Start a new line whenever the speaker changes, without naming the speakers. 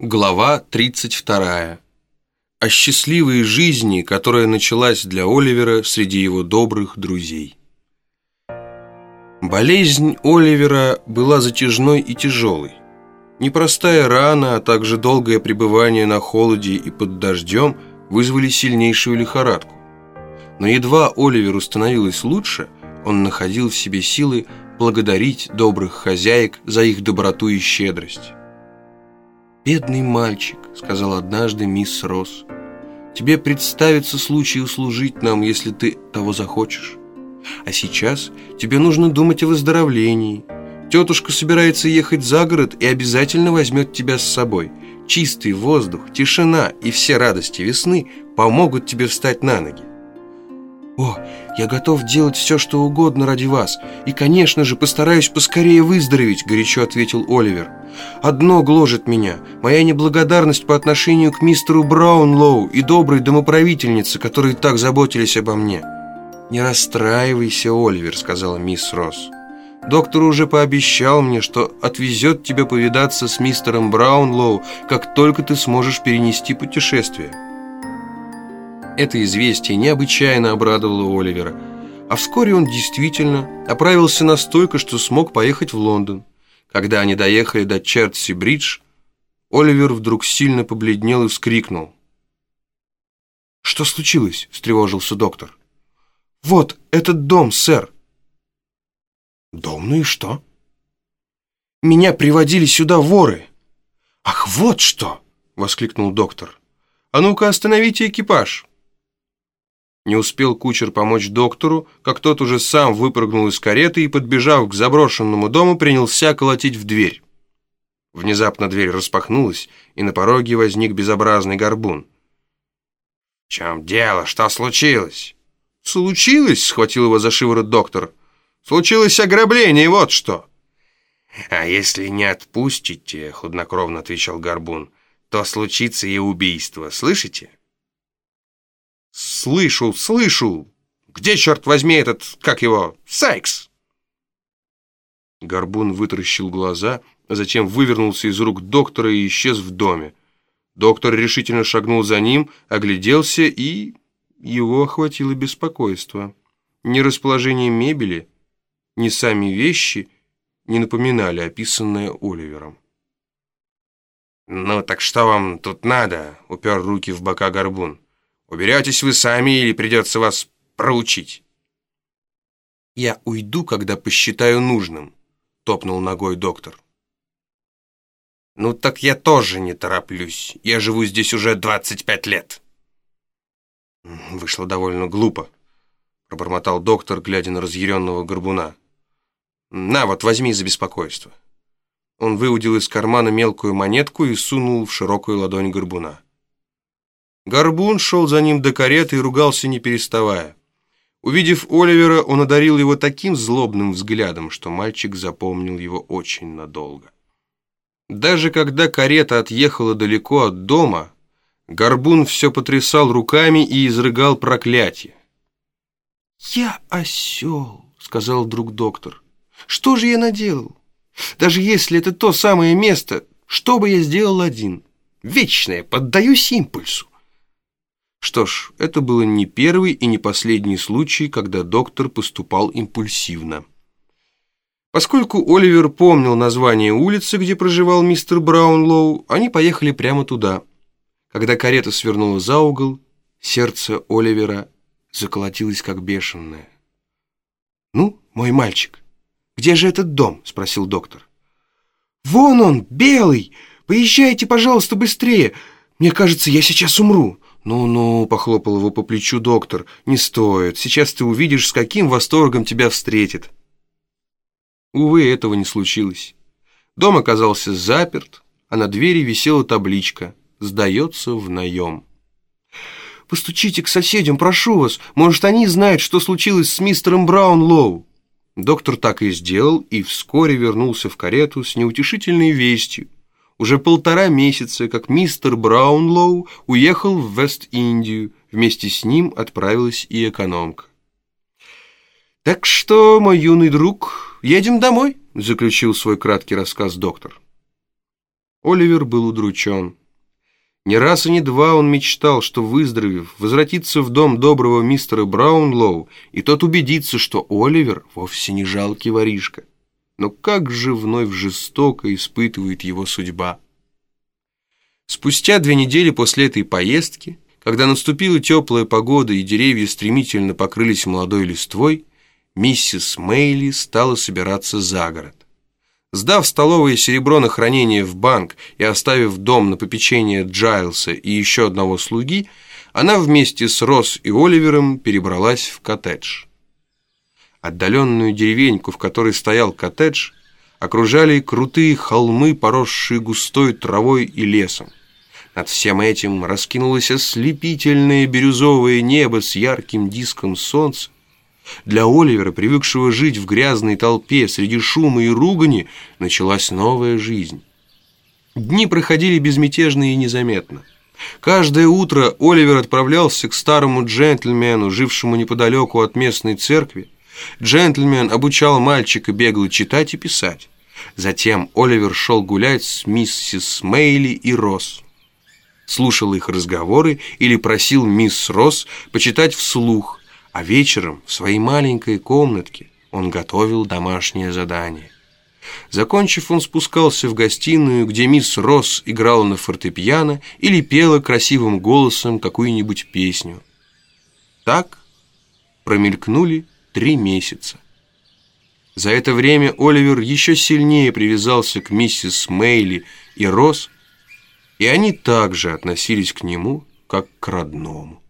Глава 32. О счастливой жизни, которая началась для Оливера среди его добрых друзей. Болезнь Оливера была затяжной и тяжелой. Непростая рана, а также долгое пребывание на холоде и под дождем вызвали сильнейшую лихорадку. Но едва Оливеру становилось лучше, он находил в себе силы благодарить добрых хозяек за их доброту и щедрость. «Бедный мальчик», — сказал однажды мисс Росс, «тебе представится случай услужить нам, если ты того захочешь. А сейчас тебе нужно думать о выздоровлении. Тетушка собирается ехать за город и обязательно возьмет тебя с собой. Чистый воздух, тишина и все радости весны помогут тебе встать на ноги. «О, я готов делать все, что угодно ради вас, и, конечно же, постараюсь поскорее выздороветь», — горячо ответил Оливер. «Одно гложет меня, моя неблагодарность по отношению к мистеру Браунлоу и доброй домоправительнице, которые так заботились обо мне». «Не расстраивайся, Оливер», — сказала мисс Росс. «Доктор уже пообещал мне, что отвезет тебя повидаться с мистером Браунлоу, как только ты сможешь перенести путешествие». Это известие необычайно обрадовало Оливера, а вскоре он действительно оправился настолько, что смог поехать в Лондон. Когда они доехали до Чертси-Бридж, Оливер вдруг сильно побледнел и вскрикнул. «Что случилось?» – встревожился доктор. «Вот этот дом, сэр». «Дом, ну и что?» «Меня приводили сюда воры». «Ах, вот что!» – воскликнул доктор. «А ну-ка, остановите экипаж!» Не успел кучер помочь доктору, как тот уже сам выпрыгнул из кареты и, подбежав к заброшенному дому, принялся колотить в дверь. Внезапно дверь распахнулась, и на пороге возник безобразный горбун. «В чем дело? Что случилось?» «Случилось?» — схватил его за шиворот доктор. «Случилось ограбление, вот что!» «А если не отпустите, — хладнокровно отвечал горбун, — то случится и убийство, слышите?» «Слышу, слышу! Где, черт возьми, этот, как его, Сайкс?» Горбун вытаращил глаза, затем вывернулся из рук доктора и исчез в доме. Доктор решительно шагнул за ним, огляделся и... Его охватило беспокойство. Ни расположение мебели, ни сами вещи не напоминали описанное Оливером. «Ну так что вам тут надо?» — упер руки в бока Горбун. Уберетесь вы сами или придется вас проучить?» «Я уйду, когда посчитаю нужным», — топнул ногой доктор. «Ну так я тоже не тороплюсь. Я живу здесь уже 25 лет». «Вышло довольно глупо», — пробормотал доктор, глядя на разъяренного горбуна. «На, вот возьми за беспокойство». Он выудил из кармана мелкую монетку и сунул в широкую ладонь горбуна. Горбун шел за ним до кареты и ругался не переставая. Увидев Оливера, он одарил его таким злобным взглядом, что мальчик запомнил его очень надолго. Даже когда карета отъехала далеко от дома, Горбун все потрясал руками и изрыгал проклятие. «Я осел», — сказал вдруг доктор. «Что же я наделал? Даже если это то самое место, что бы я сделал один? Вечное, поддаюсь импульсу. Что ж, это было не первый и не последний случай, когда доктор поступал импульсивно. Поскольку Оливер помнил название улицы, где проживал мистер Браунлоу, они поехали прямо туда. Когда карета свернула за угол, сердце Оливера заколотилось как бешеное. «Ну, мой мальчик, где же этот дом?» – спросил доктор. «Вон он, белый! Поезжайте, пожалуйста, быстрее! Мне кажется, я сейчас умру!» «Ну-ну», — похлопал его по плечу доктор, — «не стоит. Сейчас ты увидишь, с каким восторгом тебя встретит». Увы, этого не случилось. Дом оказался заперт, а на двери висела табличка «Сдается в наем». «Постучите к соседям, прошу вас. Может, они знают, что случилось с мистером Браунлоу». Доктор так и сделал и вскоре вернулся в карету с неутешительной вестью. Уже полтора месяца, как мистер Браунлоу уехал в Вест-Индию, вместе с ним отправилась и экономка. «Так что, мой юный друг, едем домой», — заключил свой краткий рассказ доктор. Оливер был удручен. Не раз и не два он мечтал, что, выздоровев, возвратится в дом доброго мистера Браунлоу, и тот убедится, что Оливер вовсе не жалкий воришка. Но как же вновь жестоко испытывает его судьба. Спустя две недели после этой поездки, когда наступила теплая погода и деревья стремительно покрылись молодой листвой, миссис Мейли стала собираться за город. Сдав столовое серебро на хранение в банк и оставив дом на попечение Джайлса и еще одного слуги, она вместе с Росс и Оливером перебралась в коттедж. Отдаленную деревеньку, в которой стоял коттедж, окружали крутые холмы, поросшие густой травой и лесом. Над всем этим раскинулось ослепительное бирюзовое небо с ярким диском солнца, для Оливера, привыкшего жить в грязной толпе среди шума и ругани, началась новая жизнь. Дни проходили безмятежно и незаметно. Каждое утро Оливер отправлялся к старому джентльмену, жившему неподалеку от местной церкви. Джентльмен обучал мальчика бегло читать и писать. Затем Оливер шел гулять с миссис Мейли и Росс. Слушал их разговоры или просил мисс Росс почитать вслух, а вечером в своей маленькой комнатке он готовил домашнее задание. Закончив, он спускался в гостиную, где мисс Росс играла на фортепиано или пела красивым голосом какую-нибудь песню. Так промелькнули три месяца. За это время Оливер еще сильнее привязался к миссис Мейли и Росс, и они также относились к нему, как к родному.